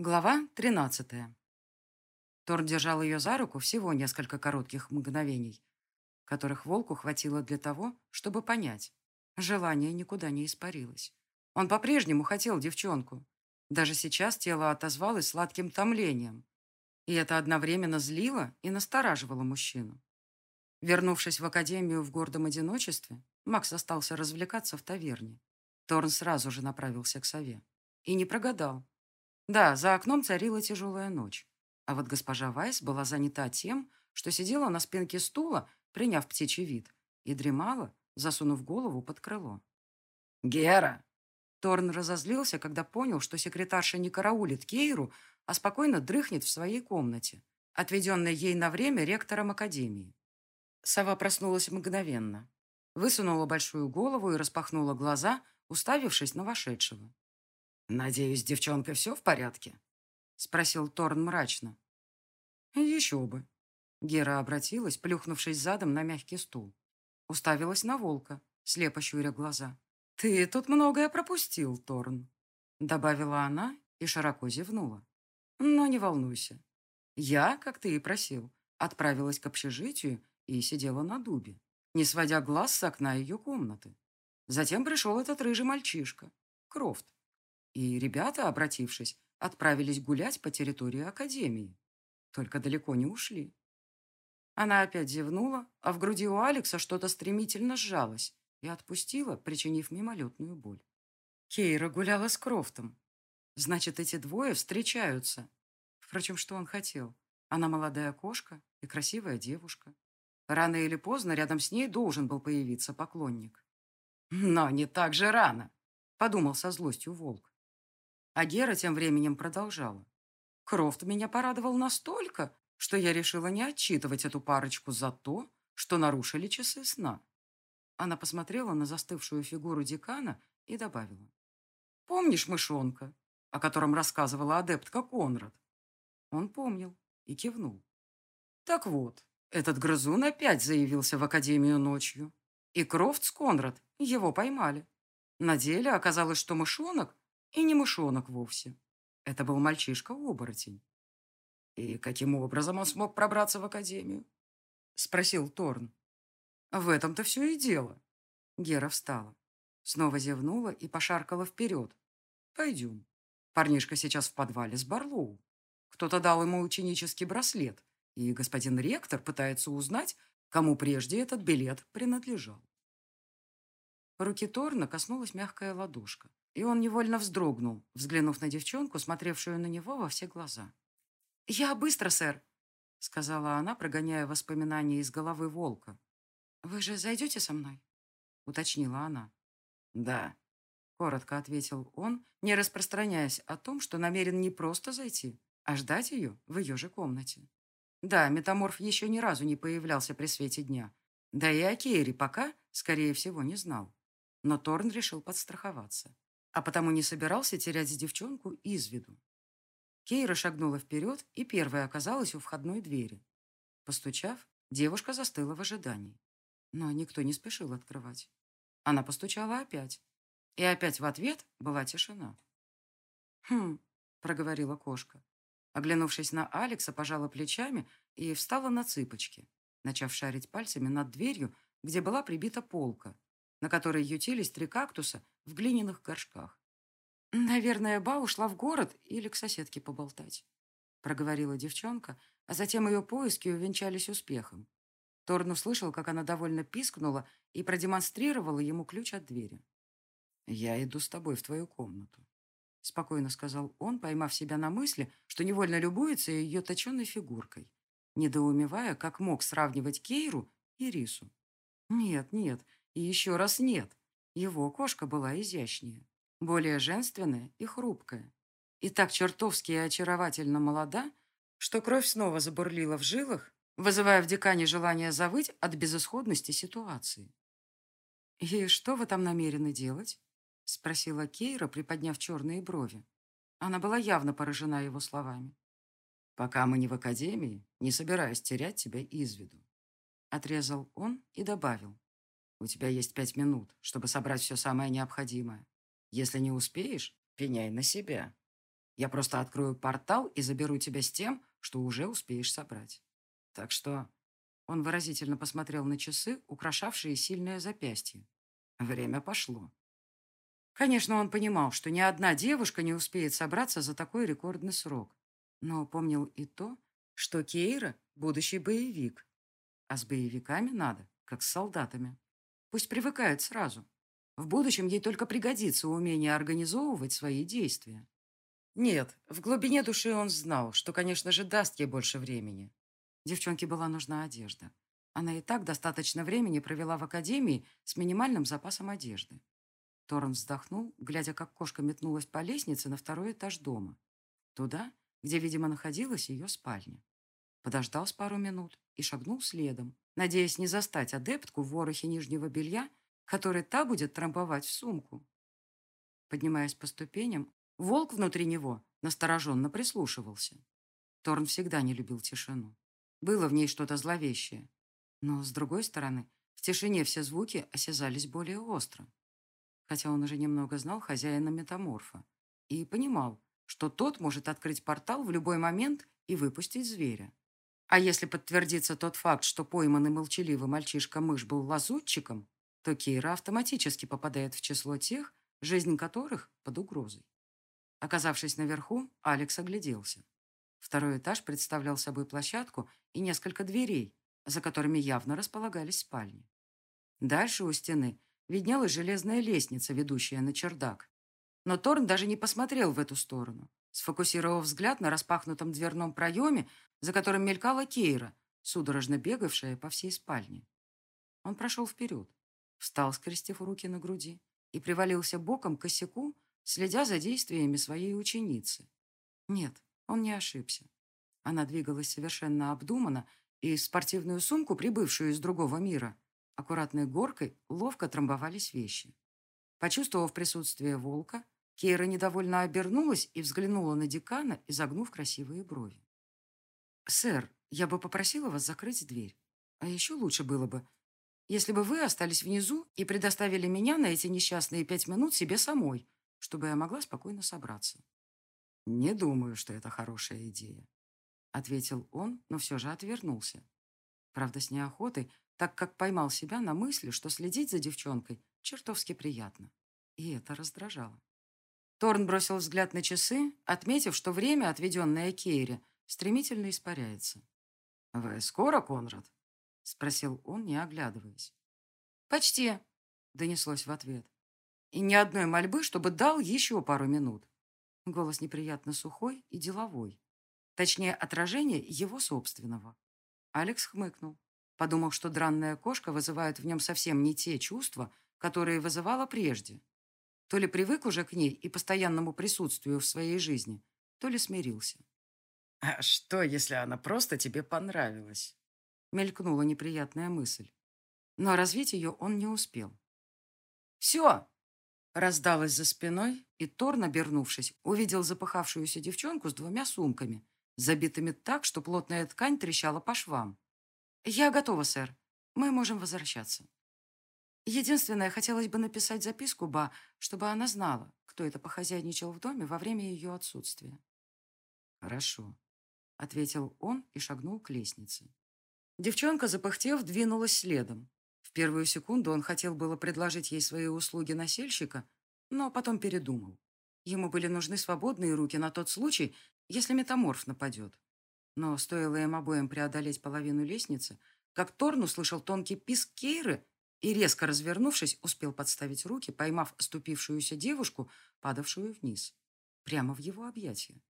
Глава 13. Торн держал ее за руку всего несколько коротких мгновений, которых волку хватило для того, чтобы понять. Желание никуда не испарилось. Он по-прежнему хотел девчонку. Даже сейчас тело отозвалось сладким томлением. И это одновременно злило и настораживало мужчину. Вернувшись в академию в гордом одиночестве, Макс остался развлекаться в таверне. Торн сразу же направился к сове. И не прогадал. Да, за окном царила тяжелая ночь. А вот госпожа Вайс была занята тем, что сидела на спинке стула, приняв птичий вид, и дремала, засунув голову под крыло. «Гера!» Торн разозлился, когда понял, что секретарша не караулит Кейру, а спокойно дрыхнет в своей комнате, отведенной ей на время ректором академии. Сова проснулась мгновенно. Высунула большую голову и распахнула глаза, уставившись на вошедшего. «Надеюсь, девчонка, все в порядке?» — спросил Торн мрачно. «Еще бы». Гера обратилась, плюхнувшись задом на мягкий стул. Уставилась на волка, слепо щуря глаза. «Ты тут многое пропустил, Торн», — добавила она и широко зевнула. «Но не волнуйся. Я, как ты и просил, отправилась к общежитию и сидела на дубе, не сводя глаз с окна ее комнаты. Затем пришел этот рыжий мальчишка, Крофт. И ребята, обратившись, отправились гулять по территории Академии. Только далеко не ушли. Она опять зевнула, а в груди у Алекса что-то стремительно сжалось и отпустила, причинив мимолетную боль. Кейра гуляла с Крофтом. Значит, эти двое встречаются. Впрочем, что он хотел? Она молодая кошка и красивая девушка. Рано или поздно рядом с ней должен был появиться поклонник. «Но не так же рано», — подумал со злостью волк. А Гера тем временем продолжала. Крофт меня порадовал настолько, что я решила не отчитывать эту парочку за то, что нарушили часы сна. Она посмотрела на застывшую фигуру декана и добавила. «Помнишь мышонка, о котором рассказывала адептка Конрад?» Он помнил и кивнул. «Так вот, этот грызун опять заявился в академию ночью, и Крофт с Конрад его поймали. На деле оказалось, что мышонок и не мышонок вовсе. Это был мальчишка-оборотень. «И каким образом он смог пробраться в академию?» — спросил Торн. «В этом-то все и дело». Гера встала. Снова зевнула и пошаркала вперед. «Пойдем. Парнишка сейчас в подвале с Барлоу. Кто-то дал ему ученический браслет, и господин ректор пытается узнать, кому прежде этот билет принадлежал». Руки Торна коснулась мягкая ладошка и он невольно вздрогнул, взглянув на девчонку, смотревшую на него во все глаза. «Я быстро, сэр», — сказала она, прогоняя воспоминания из головы волка. «Вы же зайдете со мной?» — уточнила она. «Да», — коротко ответил он, не распространяясь о том, что намерен не просто зайти, а ждать ее в ее же комнате. Да, метаморф еще ни разу не появлялся при свете дня. Да и о Кейре пока, скорее всего, не знал. Но Торн решил подстраховаться а потому не собирался терять девчонку из виду. Кейра шагнула вперед и первая оказалась у входной двери. Постучав, девушка застыла в ожидании. Но никто не спешил открывать. Она постучала опять. И опять в ответ была тишина. «Хм», — проговорила кошка. Оглянувшись на Алекса, пожала плечами и встала на цыпочки, начав шарить пальцами над дверью, где была прибита полка, на которой ютились три кактуса в глиняных горшках. «Наверное, Ба ушла в город или к соседке поболтать», — проговорила девчонка, а затем ее поиски увенчались успехом. Торн услышал, как она довольно пискнула и продемонстрировала ему ключ от двери. «Я иду с тобой в твою комнату», — спокойно сказал он, поймав себя на мысли, что невольно любуется ее точенной фигуркой, недоумевая, как мог сравнивать Кейру и Рису. «Нет, нет, и еще раз нет. Его кошка была изящнее, более женственная и хрупкая. И так чертовски и очаровательно молода, что кровь снова забурлила в жилах, вызывая в декане желание завыть от безысходности ситуации. «И что вы там намерены делать?» — спросила Кейра, приподняв черные брови. Она была явно поражена его словами. «Пока мы не в академии, не собираюсь терять тебя из виду», — отрезал он и добавил. У тебя есть пять минут, чтобы собрать все самое необходимое. Если не успеешь, пеняй на себя. Я просто открою портал и заберу тебя с тем, что уже успеешь собрать. Так что...» Он выразительно посмотрел на часы, украшавшие сильное запястье. Время пошло. Конечно, он понимал, что ни одна девушка не успеет собраться за такой рекордный срок. Но помнил и то, что Кейра – будущий боевик. А с боевиками надо, как с солдатами. Пусть привыкают сразу. В будущем ей только пригодится умение организовывать свои действия. Нет, в глубине души он знал, что, конечно же, даст ей больше времени. Девчонке была нужна одежда. Она и так достаточно времени провела в академии с минимальным запасом одежды. Торн вздохнул, глядя, как кошка метнулась по лестнице на второй этаж дома. Туда, где, видимо, находилась ее спальня. Подождал с пару минут и шагнул следом, надеясь не застать адептку в ворохе нижнего белья, который та будет трамповать в сумку. Поднимаясь по ступеням, волк внутри него настороженно прислушивался. Торн всегда не любил тишину. Было в ней что-то зловещее. Но, с другой стороны, в тишине все звуки осязались более остро. Хотя он уже немного знал хозяина метаморфа и понимал, что тот может открыть портал в любой момент и выпустить зверя. А если подтвердится тот факт, что пойманный молчаливый мальчишка-мышь был лазутчиком, то Кира автоматически попадает в число тех, жизнь которых под угрозой. Оказавшись наверху, Алекс огляделся. Второй этаж представлял собой площадку и несколько дверей, за которыми явно располагались спальни. Дальше у стены виднелась железная лестница, ведущая на чердак. Но Торн даже не посмотрел в эту сторону, сфокусировав взгляд на распахнутом дверном проеме, за которым мелькала Кейра, судорожно бегавшая по всей спальне. Он прошел вперед, встал, скрестив руки на груди, и привалился боком к косяку, следя за действиями своей ученицы. Нет, он не ошибся. Она двигалась совершенно обдуманно, и спортивную сумку, прибывшую из другого мира, аккуратной горкой ловко трамбовались вещи. Почувствовав присутствие волка, Кейра недовольно обернулась и взглянула на декана, изогнув красивые брови. «Сэр, я бы попросила вас закрыть дверь. А еще лучше было бы, если бы вы остались внизу и предоставили меня на эти несчастные пять минут себе самой, чтобы я могла спокойно собраться. «Не думаю, что это хорошая идея», — ответил он, но все же отвернулся. Правда, с неохотой, так как поймал себя на мысли, что следить за девчонкой чертовски приятно. И это раздражало. Торн бросил взгляд на часы, отметив, что время, отведенное Кейре, стремительно испаряется. «Вы скоро, Конрад?» — спросил он, не оглядываясь. «Почти», — донеслось в ответ. И ни одной мольбы, чтобы дал еще пару минут. Голос неприятно сухой и деловой. Точнее, отражение его собственного. Алекс хмыкнул. Подумал, что дранная кошка вызывает в нем совсем не те чувства, которые вызывала прежде. То ли привык уже к ней и постоянному присутствию в своей жизни, то ли смирился. «А что, если она просто тебе понравилась?» Мелькнула неприятная мысль. Но развить ее он не успел. «Все!» Раздалось за спиной, и Торн, обернувшись, увидел запыхавшуюся девчонку с двумя сумками, забитыми так, что плотная ткань трещала по швам. «Я готова, сэр. Мы можем возвращаться». Единственное, хотелось бы написать записку Ба, чтобы она знала, кто это похозяйничал в доме во время ее отсутствия. «Хорошо», — ответил он и шагнул к лестнице. Девчонка, запыхтев, двинулась следом, в первую секунду он хотел было предложить ей свои услуги носильщика, но потом передумал. Ему были нужны свободные руки на тот случай, если метаморф нападет. Но стоило им обоим преодолеть половину лестницы, как Торн услышал тонкий писк Кейры и, резко развернувшись, успел подставить руки, поймав оступившуюся девушку, падавшую вниз, прямо в его объятия.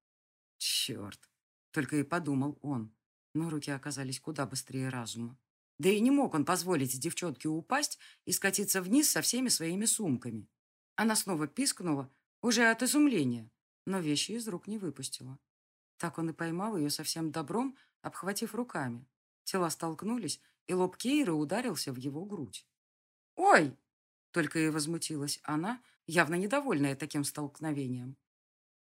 Черт! Только и подумал он, но руки оказались куда быстрее разума. Да и не мог он позволить девчонке упасть и скатиться вниз со всеми своими сумками. Она снова пискнула, уже от изумления, но вещи из рук не выпустила. Так он и поймал ее совсем добром, обхватив руками. Тела столкнулись, и лоб Кейры ударился в его грудь. «Ой!» — только и возмутилась она, явно недовольная таким столкновением.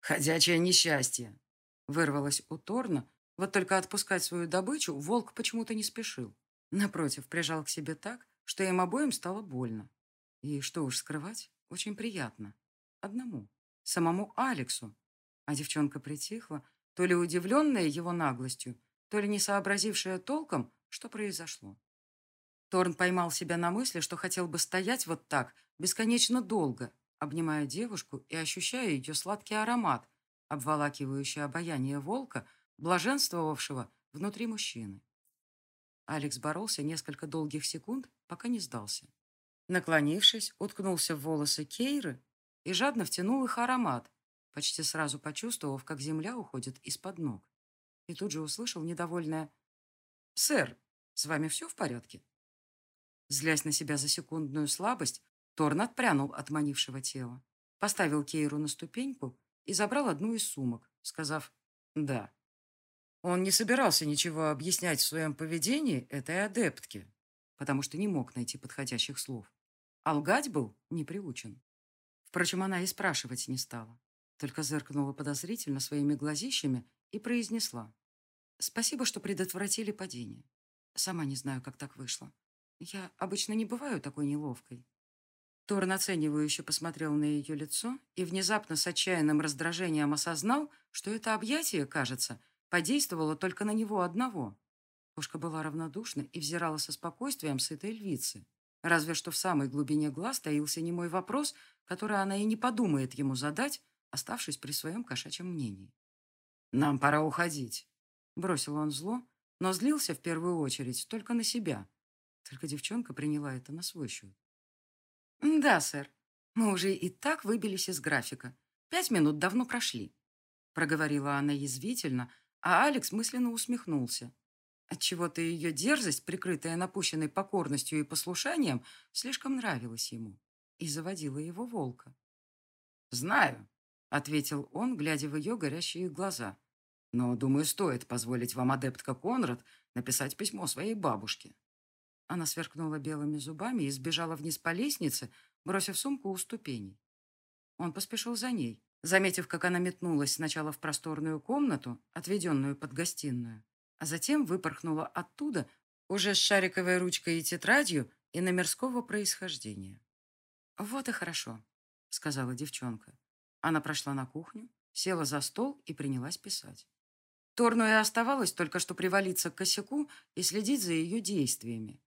«Ходячее несчастье!» — вырвалось у Торна, вот только отпускать свою добычу волк почему-то не спешил. Напротив, прижал к себе так, что им обоим стало больно. И что уж скрывать, очень приятно. Одному. Самому Алексу. А девчонка притихла, то ли удивленная его наглостью, то ли не сообразившая толком, что произошло. Торн поймал себя на мысли, что хотел бы стоять вот так, бесконечно долго, обнимая девушку и ощущая ее сладкий аромат, обволакивающий обаяние волка, блаженствовавшего внутри мужчины. Алекс боролся несколько долгих секунд, пока не сдался. Наклонившись, уткнулся в волосы Кейры и жадно втянул их аромат, почти сразу почувствовав, как земля уходит из-под ног. И тут же услышал недовольное «Сэр, с вами все в порядке?» Злясь на себя за секундную слабость, Торн отпрянул от манившего тела, поставил Кейру на ступеньку и забрал одну из сумок, сказав «да». Он не собирался ничего объяснять в своем поведении этой адептке, потому что не мог найти подходящих слов. А лгать был не приучен. Впрочем, она и спрашивать не стала, только зыркнула подозрительно своими глазищами и произнесла. «Спасибо, что предотвратили падение. Сама не знаю, как так вышло. Я обычно не бываю такой неловкой». Торн оценивающе посмотрел на ее лицо и внезапно с отчаянным раздражением осознал, что это объятие, кажется, подействовало только на него одного. Кошка была равнодушна и взирала со спокойствием с этой львицы. Разве что в самой глубине глаз таился немой вопрос, который она и не подумает ему задать, оставшись при своем кошачьем мнении. «Нам пора уходить», — бросил он зло, но злился в первую очередь только на себя. Только девчонка приняла это на свой счет. «Да, сэр. Мы уже и так выбились из графика. Пять минут давно прошли», — проговорила она язвительно, а Алекс мысленно усмехнулся. Отчего-то ее дерзость, прикрытая напущенной покорностью и послушанием, слишком нравилась ему и заводила его волка. «Знаю», — ответил он, глядя в ее горящие глаза. «Но, думаю, стоит позволить вам, адептка Конрад, написать письмо своей бабушке». Она сверкнула белыми зубами и сбежала вниз по лестнице, бросив сумку у ступеней. Он поспешил за ней, заметив, как она метнулась сначала в просторную комнату, отведенную под гостиную, а затем выпорхнула оттуда уже с шариковой ручкой и тетрадью и номерского происхождения. «Вот и хорошо», — сказала девчонка. Она прошла на кухню, села за стол и принялась писать. Торну и оставалось только что привалиться к косяку и следить за ее действиями.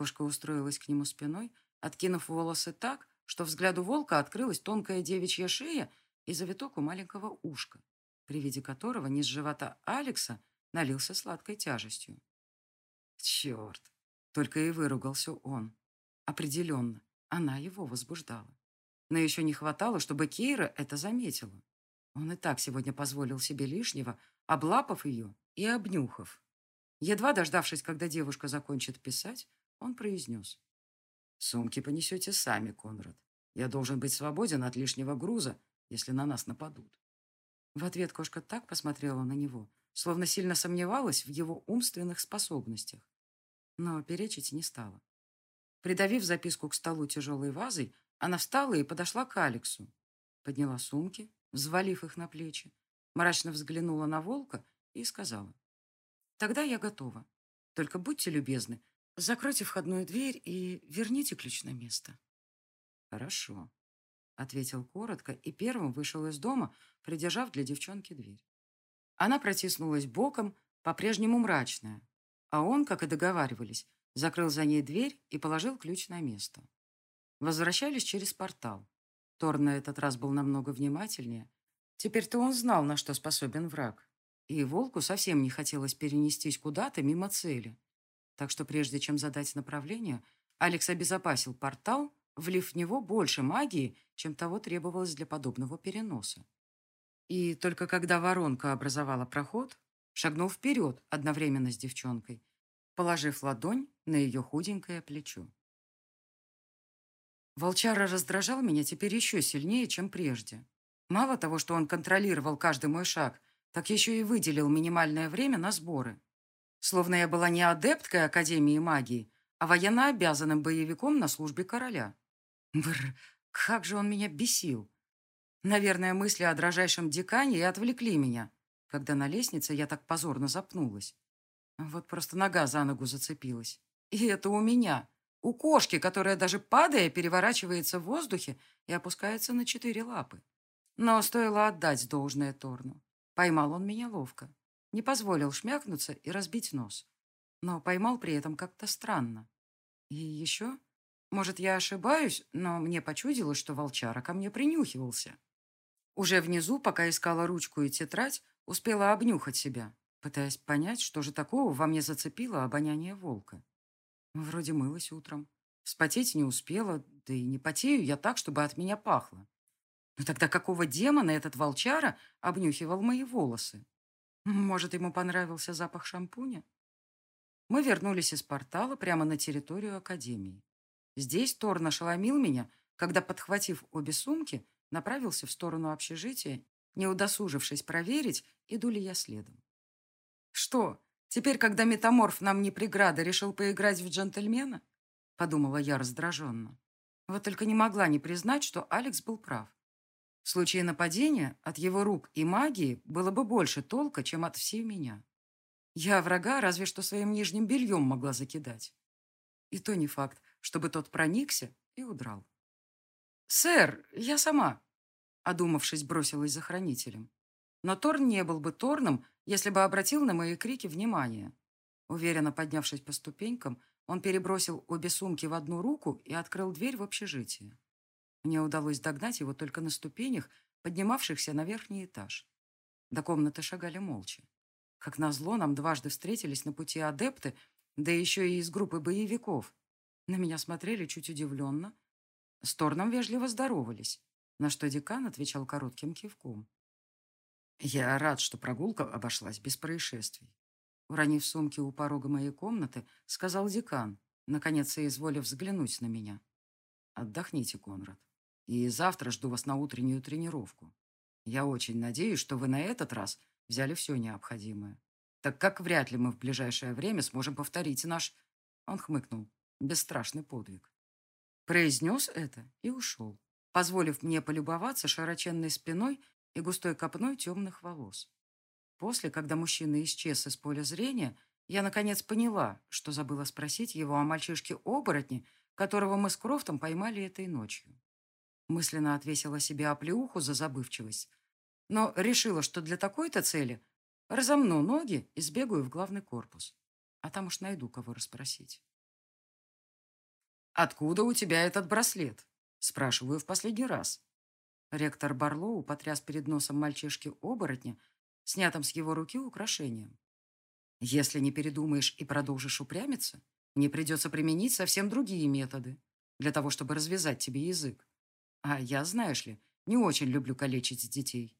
Кошка устроилась к нему спиной, откинув волосы так, что взгляду волка открылась тонкая девичья шея и завиток у маленького ушка, при виде которого низ живота Алекса налился сладкой тяжестью. Черт! Только и выругался он. Определенно, она его возбуждала. Но еще не хватало, чтобы Кейра это заметила. Он и так сегодня позволил себе лишнего, облапав ее и обнюхав. Едва дождавшись, когда девушка закончит писать, он произнес. «Сумки понесете сами, Конрад. Я должен быть свободен от лишнего груза, если на нас нападут». В ответ кошка так посмотрела на него, словно сильно сомневалась в его умственных способностях. Но перечить не стала. Придавив записку к столу тяжелой вазой, она встала и подошла к Алексу. Подняла сумки, взвалив их на плечи, мрачно взглянула на волка и сказала. «Тогда я готова. Только будьте любезны, Закройте входную дверь и верните ключ на место. Хорошо, ответил коротко и первым вышел из дома, придержав для девчонки дверь. Она протиснулась боком, по-прежнему мрачная, а он, как и договаривались, закрыл за ней дверь и положил ключ на место. Возвращались через портал. Тор на этот раз был намного внимательнее. Теперь-то он знал, на что способен враг. И волку совсем не хотелось перенестись куда-то мимо цели. Так что прежде чем задать направление, Алекс обезопасил портал, влив в него больше магии, чем того требовалось для подобного переноса. И только когда воронка образовала проход, шагнул вперед одновременно с девчонкой, положив ладонь на ее худенькое плечо. Волчара раздражал меня теперь еще сильнее, чем прежде. Мало того, что он контролировал каждый мой шаг, так еще и выделил минимальное время на сборы. Словно я была не адепткой Академии магии, а военно обязанным боевиком на службе короля. Бррр, как же он меня бесил. Наверное, мысли о дрожайшем декане и отвлекли меня, когда на лестнице я так позорно запнулась. Вот просто нога за ногу зацепилась. И это у меня. У кошки, которая даже падая переворачивается в воздухе и опускается на четыре лапы. Но стоило отдать должное Торну. Поймал он меня ловко. Не позволил шмякнуться и разбить нос. Но поймал при этом как-то странно. И еще... Может, я ошибаюсь, но мне почудилось, что волчара ко мне принюхивался. Уже внизу, пока искала ручку и тетрадь, успела обнюхать себя, пытаясь понять, что же такого во мне зацепило обоняние волка. Вроде мылась утром. Вспотеть не успела, да и не потею я так, чтобы от меня пахло. Но тогда какого демона этот волчара обнюхивал мои волосы? Может, ему понравился запах шампуня? Мы вернулись из портала прямо на территорию Академии. Здесь Тор нашеломил меня, когда, подхватив обе сумки, направился в сторону общежития, не удосужившись проверить, иду ли я следом. Что, теперь, когда метаморф нам не преграда, решил поиграть в джентльмена? Подумала я раздраженно. Вот только не могла не признать, что Алекс был прав. В случае нападения от его рук и магии было бы больше толка, чем от всей меня. Я врага разве что своим нижним бельем могла закидать. И то не факт, чтобы тот проникся и удрал. «Сэр, я сама», — одумавшись, бросилась за хранителем. Но Торн не был бы Торном, если бы обратил на мои крики внимание. Уверенно поднявшись по ступенькам, он перебросил обе сумки в одну руку и открыл дверь в общежитие. Мне удалось догнать его только на ступенях, поднимавшихся на верхний этаж. До комнаты шагали молча. Как назло, нам дважды встретились на пути адепты, да еще и из группы боевиков. На меня смотрели чуть удивленно. С Торном вежливо здоровались, на что декан отвечал коротким кивком. Я рад, что прогулка обошлась без происшествий. Уронив сумки у порога моей комнаты, сказал декан, наконец изволив взглянуть на меня. Отдохните, Конрад. И завтра жду вас на утреннюю тренировку. Я очень надеюсь, что вы на этот раз взяли все необходимое, так как вряд ли мы в ближайшее время сможем повторить наш...» Он хмыкнул. «Бесстрашный подвиг». Произнес это и ушел, позволив мне полюбоваться широченной спиной и густой копной темных волос. После, когда мужчина исчез из поля зрения, я наконец поняла, что забыла спросить его о мальчишке-оборотне, которого мы с Крофтом поймали этой ночью. Мысленно отвесила себе оплеуху за забывчивость, но решила, что для такой-то цели разомну ноги и сбегаю в главный корпус. А там уж найду, кого расспросить. «Откуда у тебя этот браслет?» Спрашиваю в последний раз. Ректор Барлоу потряс перед носом мальчишки-оборотня, снятым с его руки украшением. «Если не передумаешь и продолжишь упрямиться, мне придется применить совсем другие методы для того, чтобы развязать тебе язык. А я, знаешь ли, не очень люблю калечить детей.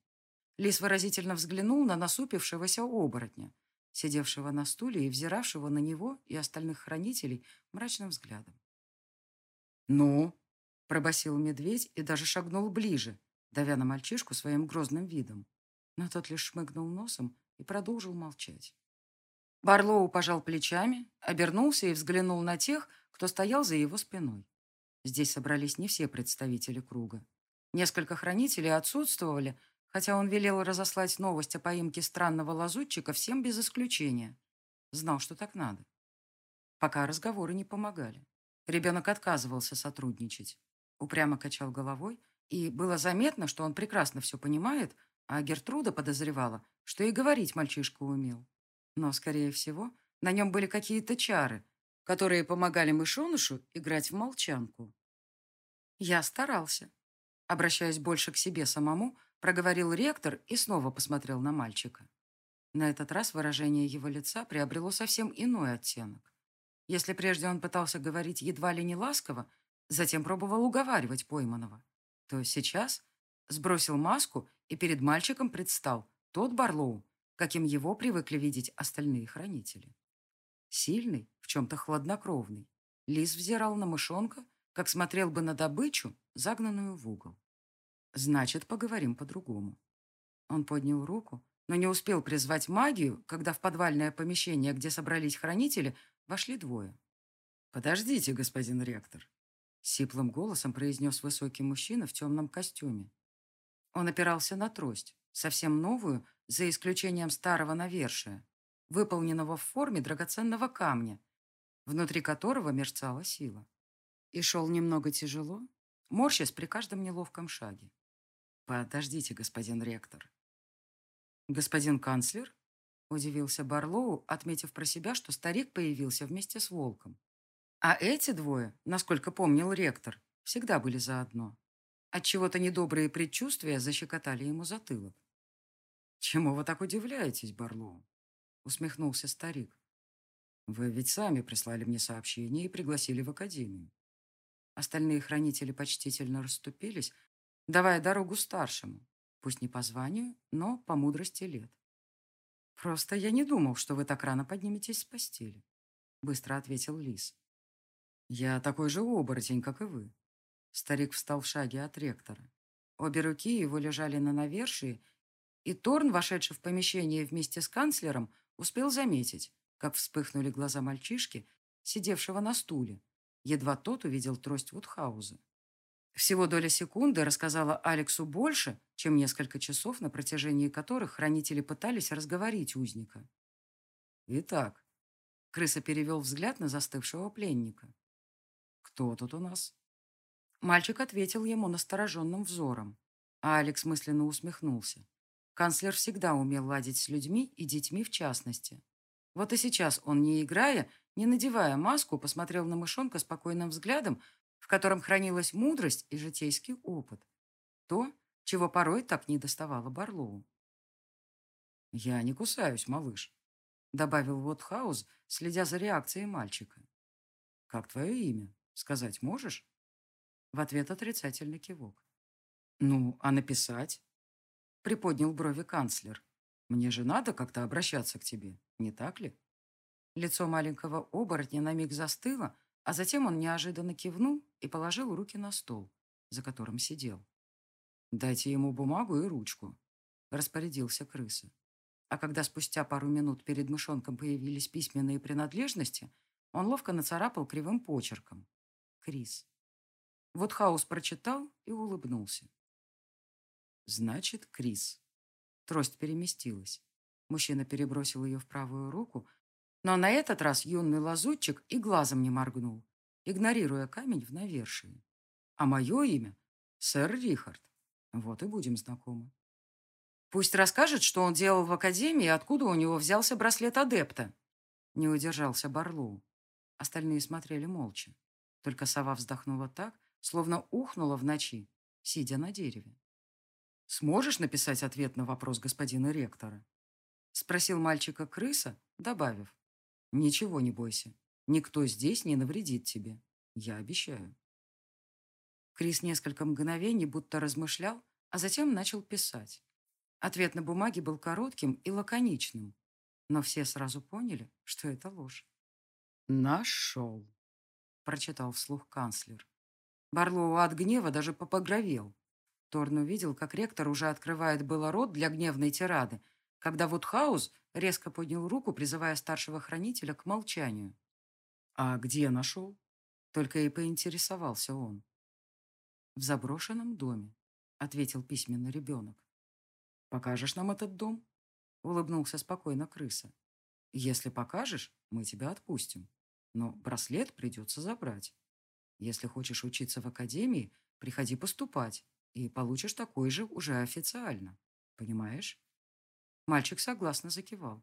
Лис выразительно взглянул на насупившегося оборотня, сидевшего на стуле и взиравшего на него и остальных хранителей мрачным взглядом. «Ну?» – пробасил медведь и даже шагнул ближе, давя на мальчишку своим грозным видом. Но тот лишь шмыгнул носом и продолжил молчать. Барлоу пожал плечами, обернулся и взглянул на тех, кто стоял за его спиной. Здесь собрались не все представители круга. Несколько хранителей отсутствовали, хотя он велел разослать новость о поимке странного лазутчика всем без исключения. Знал, что так надо. Пока разговоры не помогали. Ребенок отказывался сотрудничать. Упрямо качал головой, и было заметно, что он прекрасно все понимает, а Гертруда подозревала, что и говорить мальчишка умел. Но, скорее всего, на нем были какие-то чары, которые помогали мышонушу играть в молчанку. Я старался. Обращаясь больше к себе самому, проговорил ректор и снова посмотрел на мальчика. На этот раз выражение его лица приобрело совсем иной оттенок. Если прежде он пытался говорить едва ли не ласково, затем пробовал уговаривать пойманного, то сейчас сбросил маску и перед мальчиком предстал тот Барлоу, каким его привыкли видеть остальные хранители. Сильный, чем-то хладнокровный, лис взирал на мышонка, как смотрел бы на добычу, загнанную в угол. Значит, поговорим по-другому. Он поднял руку, но не успел призвать магию, когда в подвальное помещение, где собрались хранители, вошли двое. «Подождите, господин ректор», — сиплым голосом произнес высокий мужчина в темном костюме. Он опирался на трость, совсем новую, за исключением старого навершия, выполненного в форме драгоценного камня, внутри которого мерцала сила. И шел немного тяжело, морщась при каждом неловком шаге. Подождите, господин ректор. Господин канцлер? Удивился Барлоу, отметив про себя, что старик появился вместе с волком. А эти двое, насколько помнил ректор, всегда были заодно. Отчего-то недобрые предчувствия защекотали ему затылок. «Чему вы так удивляетесь, Барлоу?» усмехнулся старик. «Вы ведь сами прислали мне сообщение и пригласили в академию». Остальные хранители почтительно расступились, давая дорогу старшему, пусть не по званию, но по мудрости лет. «Просто я не думал, что вы так рано подниметесь с постели», — быстро ответил Лис. «Я такой же оборотень, как и вы». Старик встал в шаге от ректора. Обе руки его лежали на навершии, и Торн, вошедший в помещение вместе с канцлером, успел заметить, как вспыхнули глаза мальчишки, сидевшего на стуле. Едва тот увидел трость Вудхауза. Всего доля секунды рассказала Алексу больше, чем несколько часов, на протяжении которых хранители пытались разговорить узника. «Итак», — крыса перевел взгляд на застывшего пленника. «Кто тут у нас?» Мальчик ответил ему настороженным взором, а Алекс мысленно усмехнулся. Канцлер всегда умел ладить с людьми и детьми в частности. Вот и сейчас он, не играя, не надевая маску, посмотрел на мышонка спокойным взглядом, в котором хранилась мудрость и житейский опыт. То, чего порой так не доставало Барлоу. «Я не кусаюсь, малыш», — добавил Вотхаус, следя за реакцией мальчика. «Как твое имя? Сказать можешь?» В ответ отрицательный кивок. «Ну, а написать?» — приподнял брови канцлер. «Мне же надо как-то обращаться к тебе, не так ли?» Лицо маленького оборотня на миг застыло, а затем он неожиданно кивнул и положил руки на стол, за которым сидел. «Дайте ему бумагу и ручку», — распорядился крыса. А когда спустя пару минут перед мышонком появились письменные принадлежности, он ловко нацарапал кривым почерком. «Крис». Вот Хаус прочитал и улыбнулся. Значит, Крис. Трость переместилась. Мужчина перебросил ее в правую руку, но на этот раз юный лазутчик и глазом не моргнул, игнорируя камень в навершии. А мое имя — сэр Рихард. Вот и будем знакомы. Пусть расскажет, что он делал в академии откуда у него взялся браслет адепта. Не удержался Барлоу. Остальные смотрели молча. Только сова вздохнула так, словно ухнула в ночи, сидя на дереве. Сможешь написать ответ на вопрос господина ректора?» Спросил мальчика крыса, добавив. «Ничего не бойся. Никто здесь не навредит тебе. Я обещаю». Крис несколько мгновений будто размышлял, а затем начал писать. Ответ на бумаге был коротким и лаконичным, но все сразу поняли, что это ложь. «Нашел», — прочитал вслух канцлер. Барлоу от гнева даже попогровел. Торн увидел, как ректор уже открывает было рот для гневной тирады, когда Вудхаус резко поднял руку, призывая старшего хранителя к молчанию. «А где нашел?» Только и поинтересовался он. «В заброшенном доме», — ответил письменный ребенок. «Покажешь нам этот дом?» — улыбнулся спокойно крыса. «Если покажешь, мы тебя отпустим. Но браслет придется забрать. Если хочешь учиться в академии, приходи поступать и получишь такой же уже официально. Понимаешь?» Мальчик согласно закивал.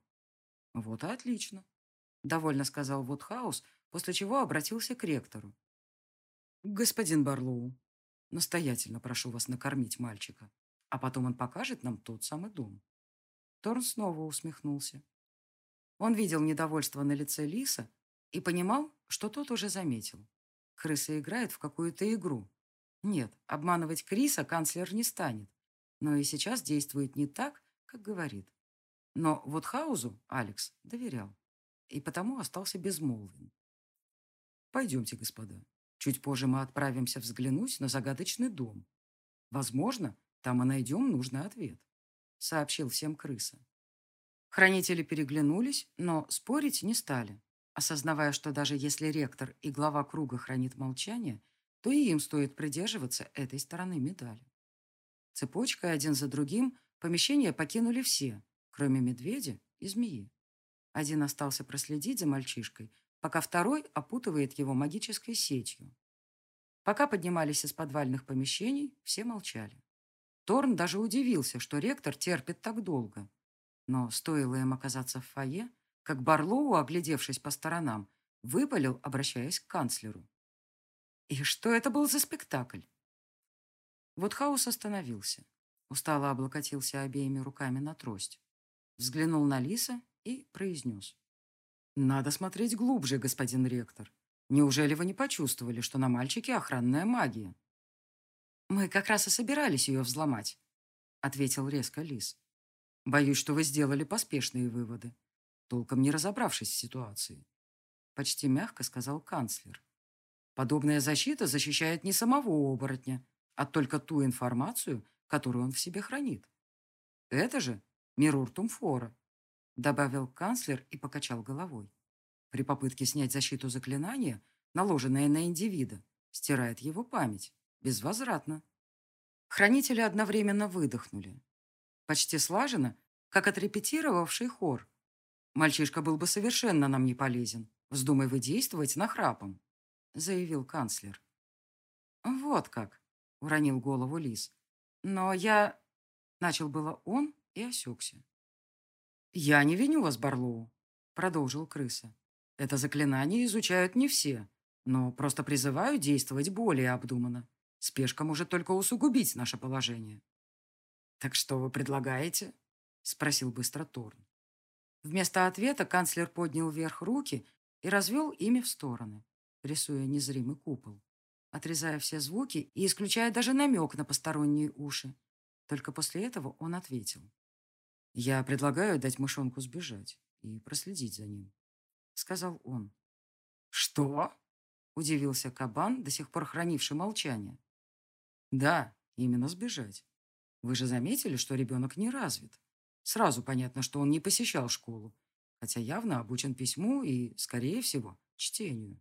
«Вот и отлично», — довольно сказал Вудхаус, после чего обратился к ректору. «Господин Барлоу, настоятельно прошу вас накормить мальчика, а потом он покажет нам тот самый дом». Торн снова усмехнулся. Он видел недовольство на лице Лиса и понимал, что тот уже заметил. Крыса играет в какую-то игру, нет, обманывать Криса канцлер не станет, но и сейчас действует не так, как говорит. Но вот Хаузу Алекс доверял, и потому остался безмолвен. «Пойдемте, господа. Чуть позже мы отправимся взглянуть на загадочный дом. Возможно, там мы найдем нужный ответ», — сообщил всем крыса. Хранители переглянулись, но спорить не стали, осознавая, что даже если ректор и глава круга хранит молчание — то и им стоит придерживаться этой стороны медали. Цепочкой один за другим помещение покинули все, кроме медведя и змеи. Один остался проследить за мальчишкой, пока второй опутывает его магической сетью. Пока поднимались из подвальных помещений, все молчали. Торн даже удивился, что ректор терпит так долго. Но стоило им оказаться в фойе, как Барлоу, оглядевшись по сторонам, выпалил, обращаясь к канцлеру. «И что это был за спектакль?» Вот Хаус остановился, устало облокотился обеими руками на трость, взглянул на Лиса и произнес. «Надо смотреть глубже, господин ректор. Неужели вы не почувствовали, что на мальчике охранная магия?» «Мы как раз и собирались ее взломать», — ответил резко Лис. «Боюсь, что вы сделали поспешные выводы, толком не разобравшись в ситуации», — почти мягко сказал канцлер. «Подобная защита защищает не самого оборотня, а только ту информацию, которую он в себе хранит. Это же Мирур Тумфора, добавил канцлер и покачал головой. При попытке снять защиту заклинания, наложенное на индивида, стирает его память. Безвозвратно. Хранители одновременно выдохнули. Почти слаженно, как отрепетировавший хор. Мальчишка был бы совершенно нам не полезен. Вздумай вы действовать нахрапом, заявил канцлер. Вот как, уронил голову Лис. Но я... Начал было он и осекся. «Я не виню вас, Барлоу», — продолжил крыса. «Это заклинание изучают не все, но просто призываю действовать более обдуманно. Спешка может только усугубить наше положение». «Так что вы предлагаете?» — спросил быстро Торн. Вместо ответа канцлер поднял вверх руки и развел ими в стороны, рисуя незримый купол, отрезая все звуки и исключая даже намек на посторонние уши. Только после этого он ответил. «Я предлагаю дать мышонку сбежать и проследить за ним», — сказал он. «Что?» — удивился кабан, до сих пор хранивший молчание. «Да, именно сбежать. Вы же заметили, что ребенок не развит. Сразу понятно, что он не посещал школу, хотя явно обучен письму и, скорее всего, чтению.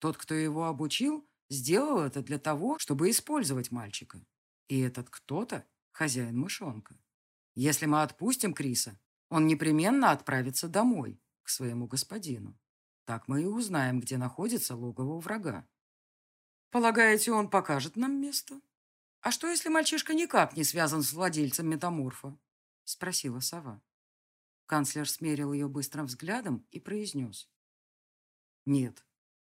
Тот, кто его обучил, сделал это для того, чтобы использовать мальчика. И этот кто-то — хозяин мышонка. Если мы отпустим Криса, он непременно отправится домой, к своему господину. Так мы и узнаем, где находится логово врага. Полагаете, он покажет нам место? А что, если мальчишка никак не связан с владельцем метаморфа? Спросила сова. Канцлер смерил ее быстрым взглядом и произнес. Нет,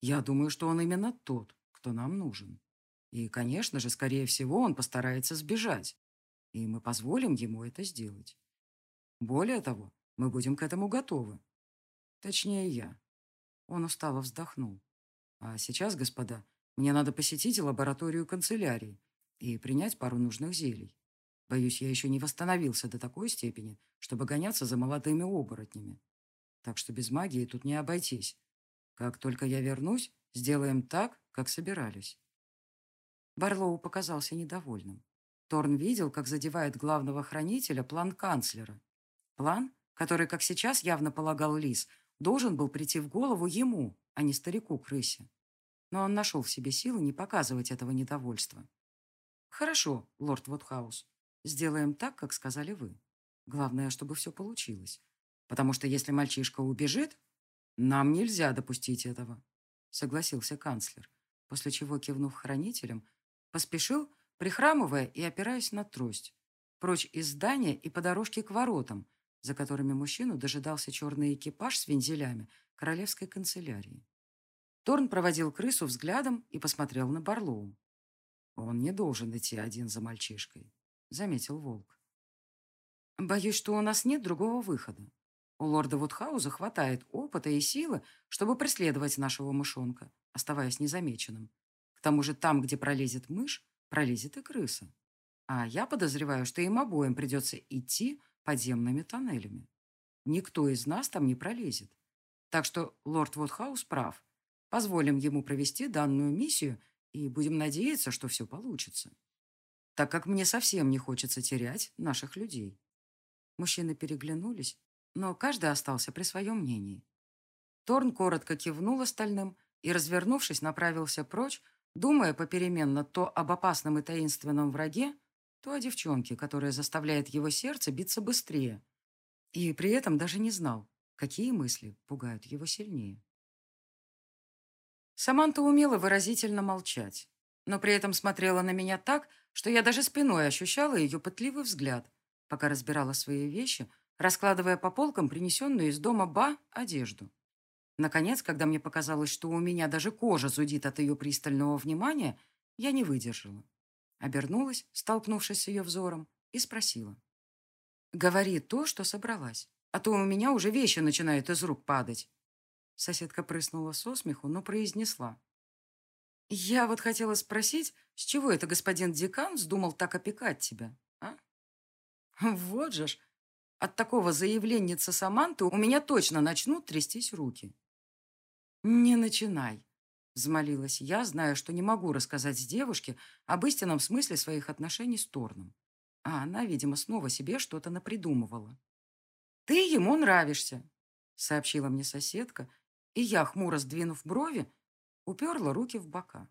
я думаю, что он именно тот, кто нам нужен. И, конечно же, скорее всего, он постарается сбежать, и мы позволим ему это сделать. Более того, мы будем к этому готовы. Точнее, я. Он устало вздохнул. А сейчас, господа, мне надо посетить лабораторию канцелярии и принять пару нужных зелий. Боюсь, я еще не восстановился до такой степени, чтобы гоняться за молодыми оборотнями. Так что без магии тут не обойтись. Как только я вернусь, сделаем так, как собирались. Барлоу показался недовольным. Торн видел, как задевает главного хранителя план канцлера. План, который, как сейчас явно полагал Лис, должен был прийти в голову ему, а не старику-крысе. Но он нашел в себе силы не показывать этого недовольства. «Хорошо, лорд Вотхаус, сделаем так, как сказали вы. Главное, чтобы все получилось. Потому что если мальчишка убежит, нам нельзя допустить этого», согласился канцлер, после чего, кивнув хранителям, поспешил прихрамывая и опираясь на трость, прочь из здания и по дорожке к воротам, за которыми мужчину дожидался черный экипаж с вензелями королевской канцелярии. Торн проводил крысу взглядом и посмотрел на Барлоу. «Он не должен идти один за мальчишкой», — заметил волк. «Боюсь, что у нас нет другого выхода. У лорда Вудхауза хватает опыта и силы, чтобы преследовать нашего мышонка, оставаясь незамеченным. К тому же там, где пролезет мышь, пролезет и крыса. А я подозреваю, что им обоим придется идти подземными тоннелями. Никто из нас там не пролезет. Так что лорд Вудхаус прав. Позволим ему провести данную миссию и будем надеяться, что все получится. Так как мне совсем не хочется терять наших людей. Мужчины переглянулись, но каждый остался при своем мнении. Торн коротко кивнул остальным и, развернувшись, направился прочь, думая попеременно то об опасном и таинственном враге, то о девчонке, которая заставляет его сердце биться быстрее. И при этом даже не знал, какие мысли пугают его сильнее. Саманта умела выразительно молчать, но при этом смотрела на меня так, что я даже спиной ощущала ее пытливый взгляд, пока разбирала свои вещи, раскладывая по полкам принесенную из дома Ба одежду. Наконец, когда мне показалось, что у меня даже кожа зудит от ее пристального внимания, я не выдержала. Обернулась, столкнувшись с ее взором, и спросила. «Говори то, что собралась, а то у меня уже вещи начинают из рук падать». Соседка прыснула со смеху, но произнесла. «Я вот хотела спросить, с чего это господин декан вздумал так опекать тебя, а?» «Вот же ж, от такого заявленница Саманты у меня точно начнут трястись руки». «Не начинай», — взмолилась я, зная, что не могу рассказать девушке об истинном смысле своих отношений с Торном. А она, видимо, снова себе что-то напридумывала. «Ты ему нравишься», — сообщила мне соседка, и я, хмуро сдвинув брови, уперла руки в бока.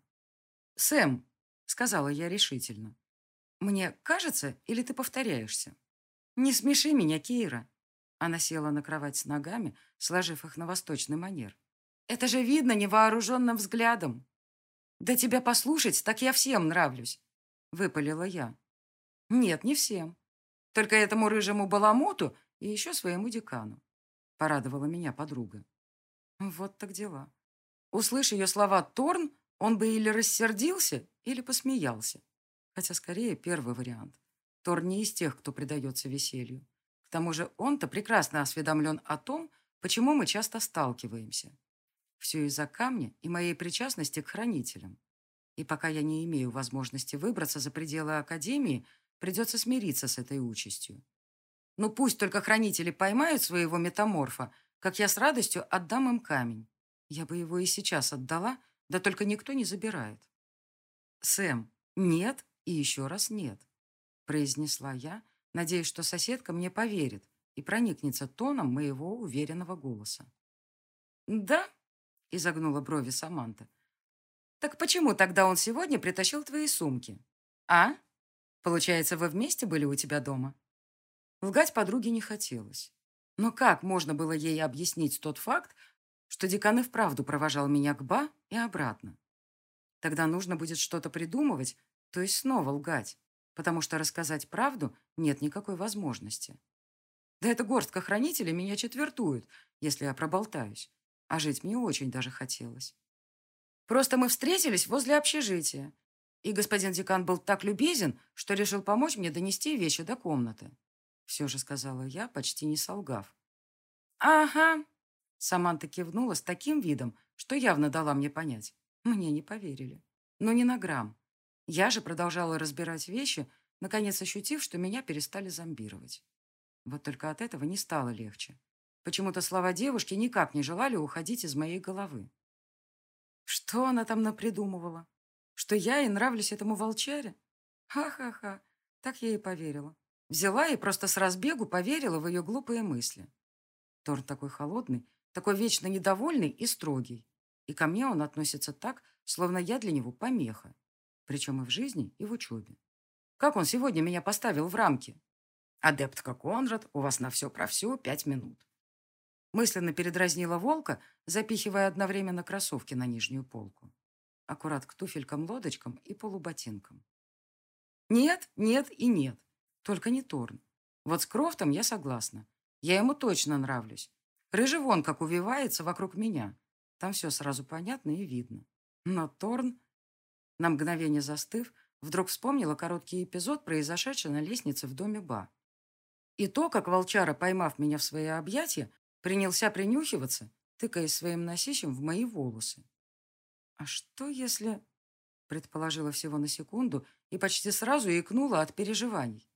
«Сэм», — сказала я решительно, — «мне кажется, или ты повторяешься?» «Не смеши меня, Кейра». Она села на кровать с ногами, сложив их на восточный манер. «Это же видно невооруженным взглядом». «Да тебя послушать, так я всем нравлюсь», — выпалила я. «Нет, не всем. Только этому рыжему баламоту и еще своему декану», — порадовала меня подруга. Вот так дела. Услышь ее слова «Торн», он бы или рассердился, или посмеялся. Хотя скорее первый вариант. Тор не из тех, кто предается веселью. К тому же он-то прекрасно осведомлен о том, почему мы часто сталкиваемся. Все из-за камня и моей причастности к хранителям. И пока я не имею возможности выбраться за пределы Академии, придется смириться с этой участью. Ну пусть только хранители поймают своего метаморфа, как я с радостью отдам им камень. Я бы его и сейчас отдала, да только никто не забирает. Сэм, нет и еще раз нет произнесла я, надеясь, что соседка мне поверит и проникнется тоном моего уверенного голоса. «Да?» — изогнула брови Саманта. «Так почему тогда он сегодня притащил твои сумки? А? Получается, вы вместе были у тебя дома?» Лгать подруге не хотелось. Но как можно было ей объяснить тот факт, что декан и вправду провожал меня к Ба и обратно? Тогда нужно будет что-то придумывать, то есть снова лгать потому что рассказать правду нет никакой возможности. Да эта горстка хранителей меня четвертует, если я проболтаюсь. А жить мне очень даже хотелось. Просто мы встретились возле общежития, и господин декан был так любезен, что решил помочь мне донести вещи до комнаты. Все же сказала я, почти не солгав. «Ага», — Саманта кивнула с таким видом, что явно дала мне понять. Мне не поверили. Но не на грамм. Я же продолжала разбирать вещи, наконец ощутив, что меня перестали зомбировать. Вот только от этого не стало легче. Почему-то слова девушки никак не желали уходить из моей головы. Что она там напридумывала? Что я и нравлюсь этому волчаре? Ха-ха-ха, так я и поверила. Взяла и просто с разбегу поверила в ее глупые мысли. Торн такой холодный, такой вечно недовольный и строгий. И ко мне он относится так, словно я для него помеха. Причем и в жизни, и в учебе. Как он сегодня меня поставил в рамки? Адептка Конрад, у вас на все про все пять минут. Мысленно передразнила волка, запихивая одновременно кроссовки на нижнюю полку. Аккурат к туфелькам-лодочкам и полуботинкам. Нет, нет и нет. Только не Торн. Вот с Крофтом я согласна. Я ему точно нравлюсь. Рыжий вон как увивается вокруг меня. Там все сразу понятно и видно. Но Торн... На мгновение застыв, вдруг вспомнила короткий эпизод, произошедший на лестнице в доме Ба. И то, как волчара, поймав меня в свои объятия, принялся принюхиваться, тыкаясь своим носищем в мои волосы. «А что, если...» предположила всего на секунду и почти сразу икнула от переживаний.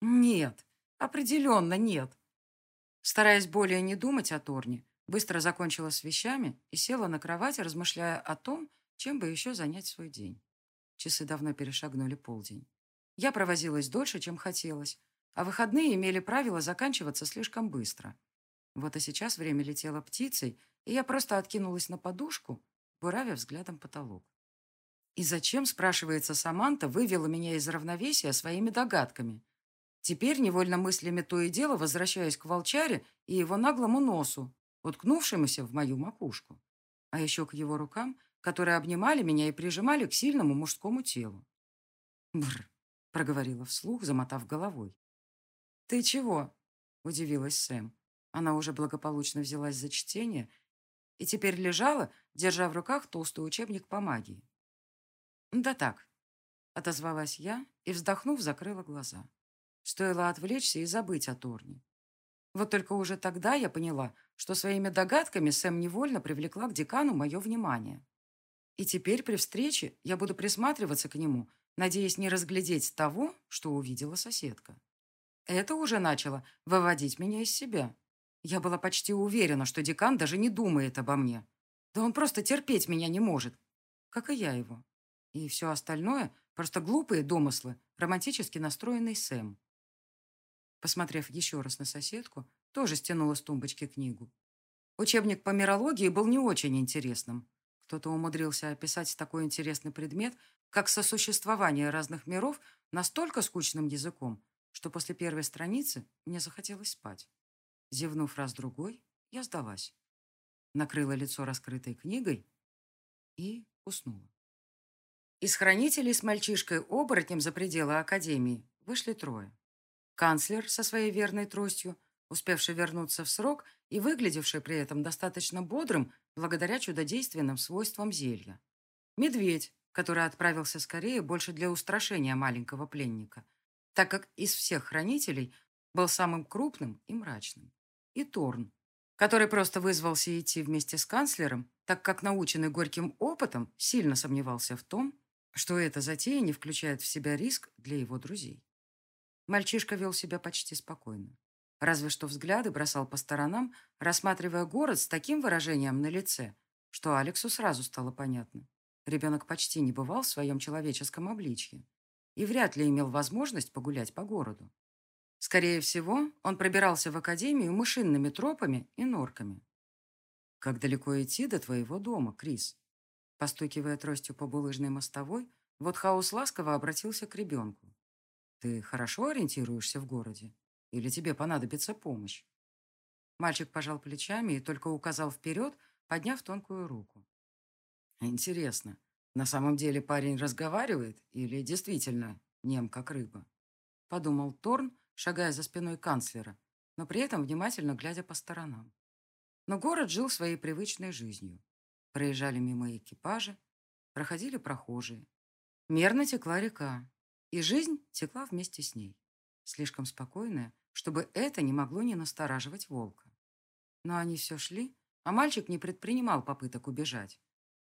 «Нет, определенно нет». Стараясь более не думать о Торне, быстро закончила с вещами и села на кровать, размышляя о том, чем бы еще занять свой день? Часы давно перешагнули полдень. Я провозилась дольше, чем хотелось, а выходные имели правило заканчиваться слишком быстро. Вот и сейчас время летело птицей, и я просто откинулась на подушку, буравя взглядом потолок. И зачем, спрашивается Саманта, вывела меня из равновесия своими догадками? Теперь невольно мыслями то и дело возвращаюсь к волчаре и его наглому носу, уткнувшемуся в мою макушку. А еще к его рукам, которые обнимали меня и прижимали к сильному мужскому телу. «Бррр», — проговорила вслух, замотав головой. «Ты чего?» — удивилась Сэм. Она уже благополучно взялась за чтение и теперь лежала, держа в руках толстый учебник по магии. «Да так», — отозвалась я и, вздохнув, закрыла глаза. Стоило отвлечься и забыть о Торне. Вот только уже тогда я поняла, что своими догадками Сэм невольно привлекла к декану мое внимание. И теперь при встрече я буду присматриваться к нему, надеясь не разглядеть того, что увидела соседка. Это уже начало выводить меня из себя. Я была почти уверена, что декан даже не думает обо мне. Да он просто терпеть меня не может, как и я его. И все остальное – просто глупые домыслы, романтически настроенный Сэм. Посмотрев еще раз на соседку, тоже стянула с тумбочки книгу. Учебник по мирологии был не очень интересным. Кто-то умудрился описать такой интересный предмет, как сосуществование разных миров, настолько скучным языком, что после первой страницы мне захотелось спать. Зевнув раз-другой, я сдалась. Накрыла лицо раскрытой книгой и уснула. Из хранителей с мальчишкой-оборотнем за пределы Академии вышли трое. Канцлер со своей верной тростью, успевший вернуться в срок и выглядевший при этом достаточно бодрым благодаря чудодейственным свойствам зелья. Медведь, который отправился скорее больше для устрашения маленького пленника, так как из всех хранителей был самым крупным и мрачным. И Торн, который просто вызвался идти вместе с канцлером, так как наученный горьким опытом сильно сомневался в том, что эта затея не включает в себя риск для его друзей. Мальчишка вел себя почти спокойно. Разве что взгляды бросал по сторонам, рассматривая город с таким выражением на лице, что Алексу сразу стало понятно. Ребенок почти не бывал в своем человеческом обличье и вряд ли имел возможность погулять по городу. Скорее всего, он пробирался в академию мышинными тропами и норками. «Как далеко идти до твоего дома, Крис?» Постукивая тростью по булыжной мостовой, вот Хаус ласково обратился к ребенку. Ты хорошо ориентируешься в городе? Или тебе понадобится помощь?» Мальчик пожал плечами и только указал вперед, подняв тонкую руку. «Интересно, на самом деле парень разговаривает или действительно нем как рыба?» Подумал Торн, шагая за спиной канцлера, но при этом внимательно глядя по сторонам. Но город жил своей привычной жизнью. Проезжали мимо экипажи, проходили прохожие. Мерно текла река, и жизнь текла вместе с ней, слишком спокойная, чтобы это не могло не настораживать волка. Но они все шли, а мальчик не предпринимал попыток убежать.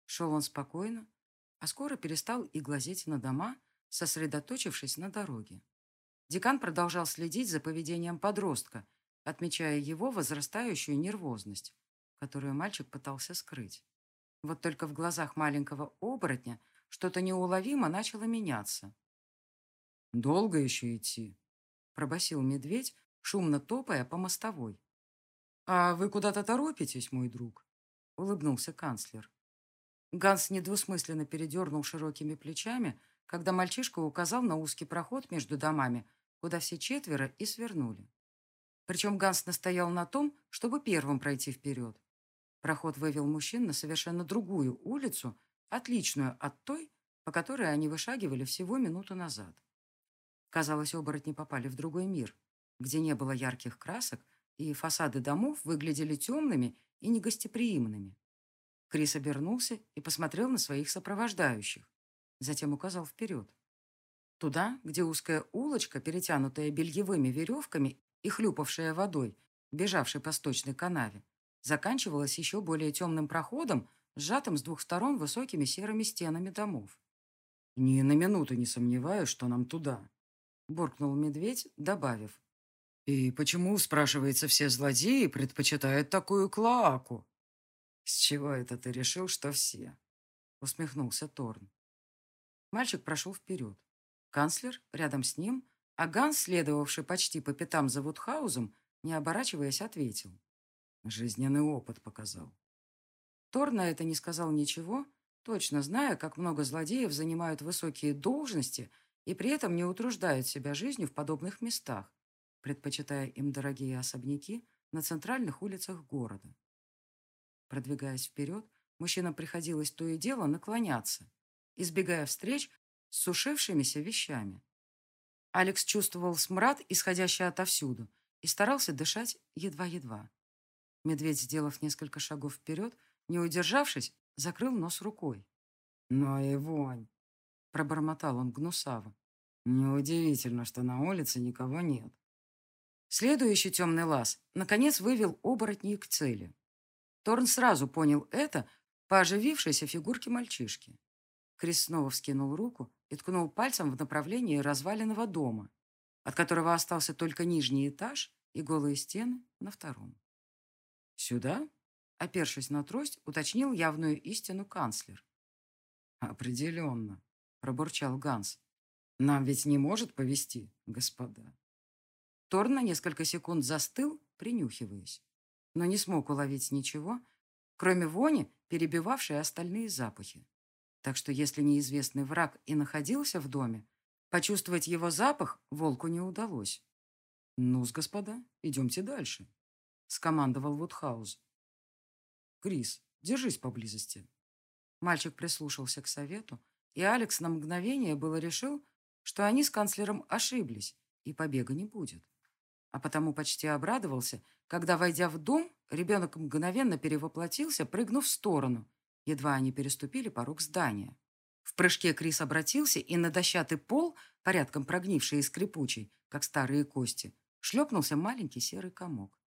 Шел он спокойно, а скоро перестал и глазеть на дома, сосредоточившись на дороге. Декан продолжал следить за поведением подростка, отмечая его возрастающую нервозность, которую мальчик пытался скрыть. Вот только в глазах маленького оборотня что-то неуловимо начало меняться. «Долго еще идти?» – пробасил медведь, шумно топая по мостовой. «А вы куда-то торопитесь, мой друг?» – улыбнулся канцлер. Ганс недвусмысленно передернул широкими плечами, когда мальчишка указал на узкий проход между домами, куда все четверо и свернули. Причем Ганс настоял на том, чтобы первым пройти вперед. Проход вывел мужчин на совершенно другую улицу, отличную от той, по которой они вышагивали всего минуту назад. Казалось, оборотни попали в другой мир, где не было ярких красок, и фасады домов выглядели темными и негостеприимными. Крис обернулся и посмотрел на своих сопровождающих. Затем указал вперед. Туда, где узкая улочка, перетянутая бельевыми веревками и хлюпавшая водой, бежавшей по сточной канаве, заканчивалась еще более темным проходом, сжатым с двух сторон высокими серыми стенами домов. «Ни на минуту не сомневаюсь, что нам туда», буркнул медведь, добавив. «И почему, спрашивается, все злодеи предпочитают такую клоаку?» «С чего это ты решил, что все?» усмехнулся Торн. Мальчик прошел вперед. Канцлер рядом с ним, а Ганс, следовавший почти по пятам за Вудхаузом, не оборачиваясь, ответил. Жизненный опыт показал. Торн на это не сказал ничего, точно зная, как много злодеев занимают высокие должности и при этом не утруждают себя жизнью в подобных местах, предпочитая им дорогие особняки на центральных улицах города. Продвигаясь вперед, Мужчинам приходилось то и дело наклоняться, избегая встреч с сушившимися вещами. Алекс чувствовал смрад, исходящий отовсюду, и старался дышать едва-едва. Медведь, сделав несколько шагов вперед, не удержавшись, закрыл нос рукой. «Ну и вонь!» — пробормотал он гнусаво. «Неудивительно, что на улице никого нет». Следующий темный лаз, наконец, вывел оборотней к цели. Торн сразу понял это по оживившейся фигурке мальчишки. Крис снова вскинул руку и ткнул пальцем в направлении разваленного дома, от которого остался только нижний этаж и голые стены на втором. «Сюда?» — опершись на трость, уточнил явную истину канцлер. «Определенно», — пробурчал Ганс. «Нам ведь не может повести, господа». Торн на несколько секунд застыл, принюхиваясь, но не смог уловить ничего, кроме вони, перебивавшей остальные запахи. Так что если неизвестный враг и находился в доме, почувствовать его запах волку не удалось. «Ну-с, господа, идемте дальше», — скомандовал Вудхаус. «Крис, держись поблизости». Мальчик прислушался к совету, и Алекс на мгновение было решил, что они с канцлером ошиблись, и побега не будет. А потому почти обрадовался, когда, войдя в дом, ребенок мгновенно перевоплотился, прыгнув в сторону, едва они переступили порог здания. В прыжке Крис обратился, и на дощатый пол, порядком прогнивший и скрипучий, как старые кости, шлепнулся маленький серый комок.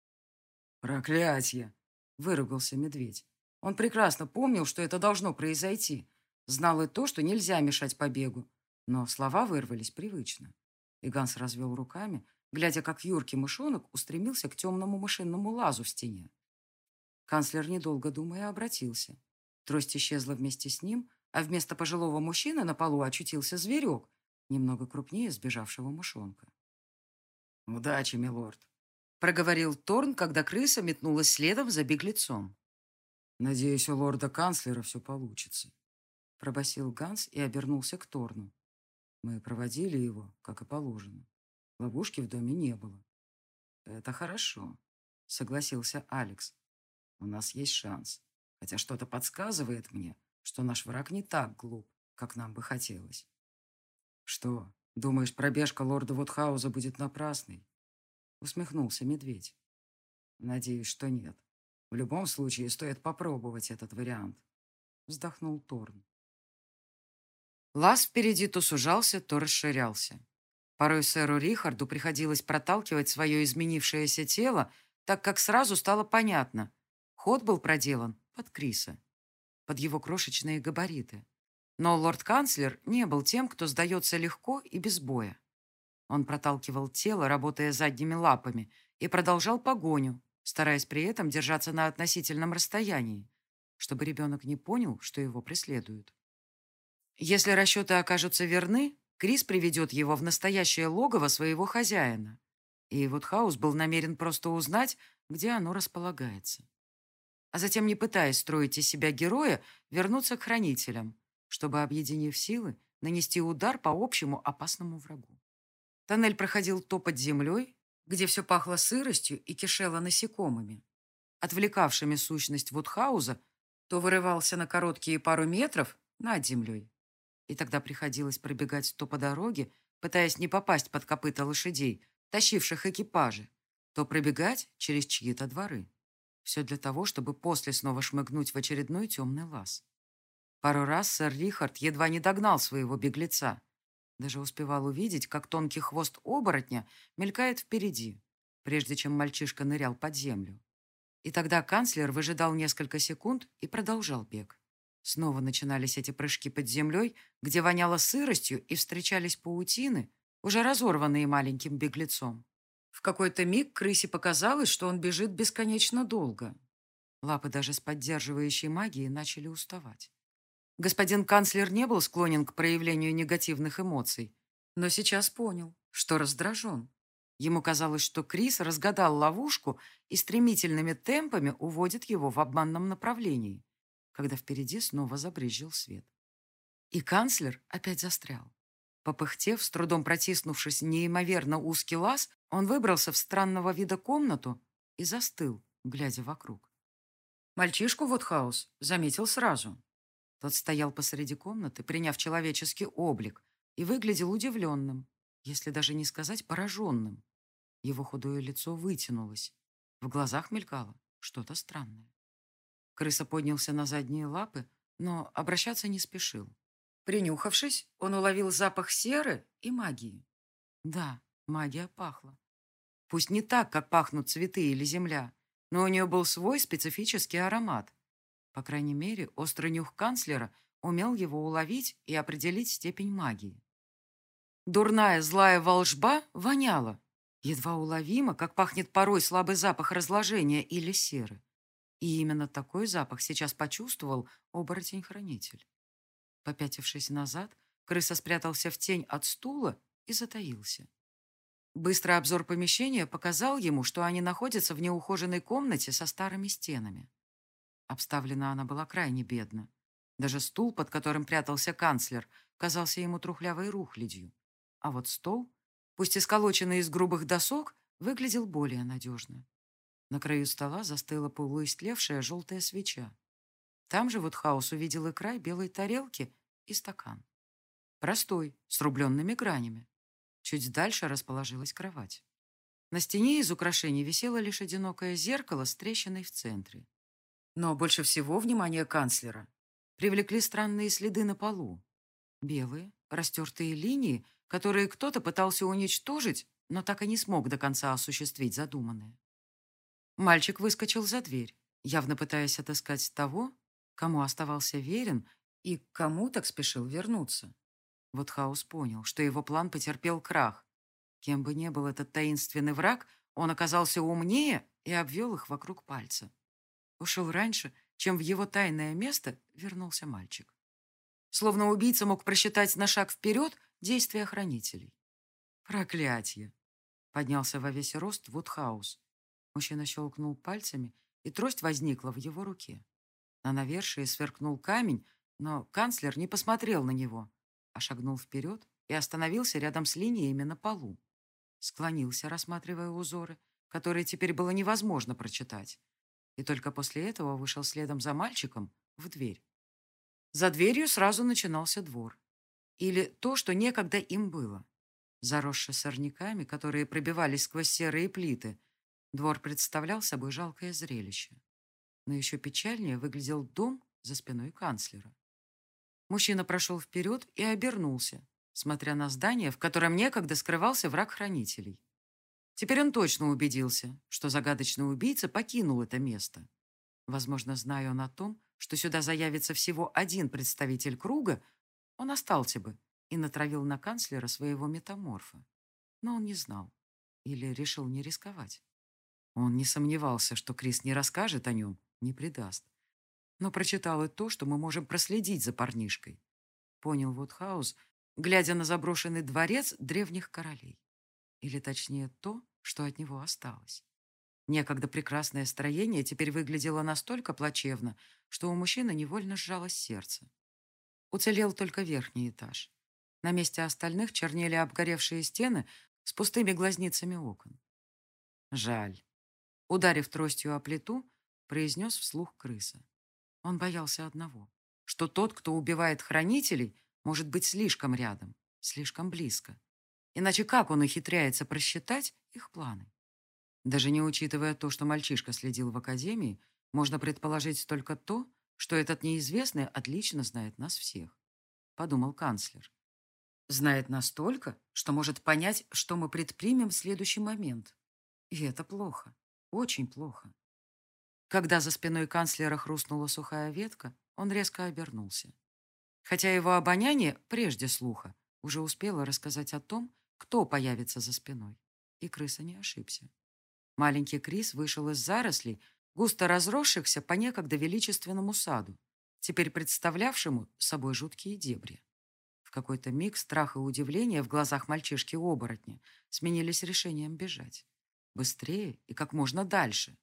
«Проклятье!» — выругался медведь. Он прекрасно помнил, что это должно произойти. Знал и то, что нельзя мешать побегу. Но слова вырвались привычно. И Ганс развел руками, глядя, как юркий мышонок устремился к темному машинному лазу в стене. Канцлер, недолго думая, обратился. Трость исчезла вместе с ним, а вместо пожилого мужчины на полу очутился зверек, немного крупнее сбежавшего мышонка. «Удачи, милорд», — проговорил Торн, когда крыса метнулась следом за беглецом. «Надеюсь, у лорда-канцлера все получится», — пробасил Ганс и обернулся к Торну. Мы проводили его, как и положено. Ловушки в доме не было. «Это хорошо», — согласился Алекс. «У нас есть шанс, хотя что-то подсказывает мне, что наш враг не так глуп, как нам бы хотелось». «Что, думаешь, пробежка лорда Вудхауза будет напрасной?» Усмехнулся медведь. «Надеюсь, что нет. В любом случае, стоит попробовать этот вариант», вздохнул Торн. Лаз впереди то сужался, то расширялся. Порой сэру Рихарду приходилось проталкивать свое изменившееся тело, так как сразу стало понятно. Ход был проделан под Криса, под его крошечные габариты. Но лорд-канцлер не был тем, кто сдается легко и без боя. Он проталкивал тело, работая задними лапами, и продолжал погоню, стараясь при этом держаться на относительном расстоянии, чтобы ребенок не понял, что его преследуют. Если расчеты окажутся верны, Крис приведет его в настоящее логово своего хозяина. И вот Хаус был намерен просто узнать, где оно располагается. А затем, не пытаясь строить из себя героя, вернуться к хранителям, чтобы, объединив силы, нанести удар по общему опасному врагу. Тоннель проходил то под землей, где все пахло сыростью и кишело насекомыми, отвлекавшими сущность Вудхауза, то вырывался на короткие пару метров над землей. И тогда приходилось пробегать то по дороге, пытаясь не попасть под копыта лошадей, тащивших экипажи, то пробегать через чьи-то дворы. Все для того, чтобы после снова шмыгнуть в очередной темный лаз. Пару раз сэр Рихард едва не догнал своего беглеца. Даже успевал увидеть, как тонкий хвост оборотня мелькает впереди, прежде чем мальчишка нырял под землю. И тогда канцлер выжидал несколько секунд и продолжал бег. Снова начинались эти прыжки под землей, где воняло сыростью и встречались паутины, уже разорванные маленьким беглецом. В какой-то миг крысе показалось, что он бежит бесконечно долго. Лапы даже с поддерживающей магией начали уставать. Господин канцлер не был склонен к проявлению негативных эмоций, но сейчас понял, что раздражен. Ему казалось, что Крис разгадал ловушку и стремительными темпами уводит его в обманном направлении когда впереди снова забрезжил свет. И канцлер опять застрял. Попыхтев, с трудом протиснувшись неимоверно узкий лаз, он выбрался в странного вида комнату и застыл, глядя вокруг. Мальчишку вот хаос заметил сразу. Тот стоял посреди комнаты, приняв человеческий облик, и выглядел удивленным, если даже не сказать пораженным. Его худое лицо вытянулось. В глазах мелькало что-то странное. Крыса поднялся на задние лапы, но обращаться не спешил. Принюхавшись, он уловил запах серы и магии. Да, магия пахла. Пусть не так, как пахнут цветы или земля, но у нее был свой специфический аромат. По крайней мере, острый нюх канцлера умел его уловить и определить степень магии. Дурная злая волжба воняла, едва уловимо, как пахнет порой слабый запах разложения или серы. И именно такой запах сейчас почувствовал оборотень-хранитель. Попятившись назад, крыса спрятался в тень от стула и затаился. Быстрый обзор помещения показал ему, что они находятся в неухоженной комнате со старыми стенами. Обставлена она была крайне бедно. Даже стул, под которым прятался канцлер, казался ему трухлявой рухлядью. А вот стол, пусть и сколоченный из грубых досок, выглядел более надежно. На краю стола застыла полуистлевшая желтая свеча. Там же вот Хаус увидел и край белой тарелки и стакан. Простой, с рубленными гранями. Чуть дальше расположилась кровать. На стене из украшений висело лишь одинокое зеркало с трещиной в центре. Но больше всего внимание канцлера привлекли странные следы на полу. Белые, растертые линии, которые кто-то пытался уничтожить, но так и не смог до конца осуществить задуманное. Мальчик выскочил за дверь, явно пытаясь отыскать того, кому оставался верен и кому так спешил вернуться. Вот Хаус понял, что его план потерпел крах. Кем бы ни был этот таинственный враг, он оказался умнее и обвел их вокруг пальца. Ушел раньше, чем в его тайное место вернулся мальчик. Словно убийца мог просчитать на шаг вперед действия хранителей. Проклятье! Поднялся во весь рост Вудхаус. Мужчина щелкнул пальцами, и трость возникла в его руке. На навершие сверкнул камень, но канцлер не посмотрел на него, а шагнул вперед и остановился рядом с линиями на полу. Склонился, рассматривая узоры, которые теперь было невозможно прочитать. И только после этого вышел следом за мальчиком в дверь. За дверью сразу начинался двор. Или то, что некогда им было. Заросший сорняками, которые пробивались сквозь серые плиты, двор представлял собой жалкое зрелище. Но еще печальнее выглядел дом за спиной канцлера. Мужчина прошел вперед и обернулся, смотря на здание, в котором некогда скрывался враг хранителей. Теперь он точно убедился, что загадочный убийца покинул это место. Возможно, зная он о том, что сюда заявится всего один представитель круга, он остался бы и натравил на канцлера своего метаморфа. Но он не знал или решил не рисковать. Он не сомневался, что Крис не расскажет о нем, не предаст но прочитал и то, что мы можем проследить за парнишкой. Понял Вудхаус, глядя на заброшенный дворец древних королей. Или точнее то, что от него осталось. Некогда прекрасное строение теперь выглядело настолько плачевно, что у мужчины невольно сжалось сердце. Уцелел только верхний этаж. На месте остальных чернели обгоревшие стены с пустыми глазницами окон. Жаль. Ударив тростью о плиту, произнес вслух крыса. Он боялся одного, что тот, кто убивает хранителей, может быть слишком рядом, слишком близко. Иначе как он ухитряется просчитать их планы? Даже не учитывая то, что мальчишка следил в академии, можно предположить только то, что этот неизвестный отлично знает нас всех, подумал канцлер. Знает настолько, что может понять, что мы предпримем в следующий момент. И это плохо, очень плохо. Когда за спиной канцлера хрустнула сухая ветка, он резко обернулся. Хотя его обоняние, прежде слуха, уже успело рассказать о том, кто появится за спиной. И крыса не ошибся. Маленький Крис вышел из зарослей, густо разросшихся по некогда величественному саду, теперь представлявшему собой жуткие дебри. В какой-то миг страх и удивление в глазах мальчишки-оборотня сменились решением бежать. Быстрее и как можно дальше.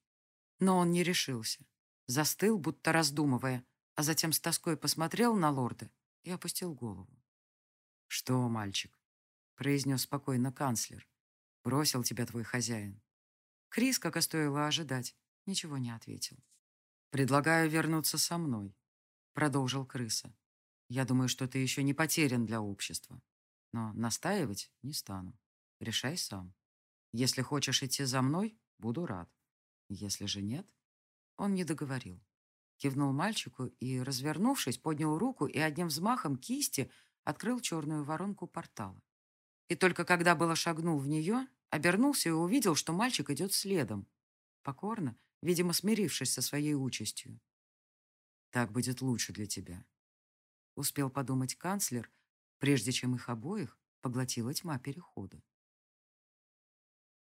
Но он не решился. Застыл, будто раздумывая, а затем с тоской посмотрел на лорда и опустил голову. «Что, мальчик?» — произнес спокойно канцлер. «Бросил тебя твой хозяин». Крис, как и стоило ожидать, ничего не ответил. «Предлагаю вернуться со мной», — продолжил крыса. «Я думаю, что ты еще не потерян для общества. Но настаивать не стану. Решай сам. Если хочешь идти за мной, буду рад. Если же нет...» Он не договорил. Кивнул мальчику и, развернувшись, поднял руку и одним взмахом кисти открыл черную воронку портала. И только когда было шагнул в нее, обернулся и увидел, что мальчик идет следом. Покорно, видимо, смирившись со своей участью. «Так будет лучше для тебя», — успел подумать канцлер, прежде чем их обоих поглотила тьма перехода.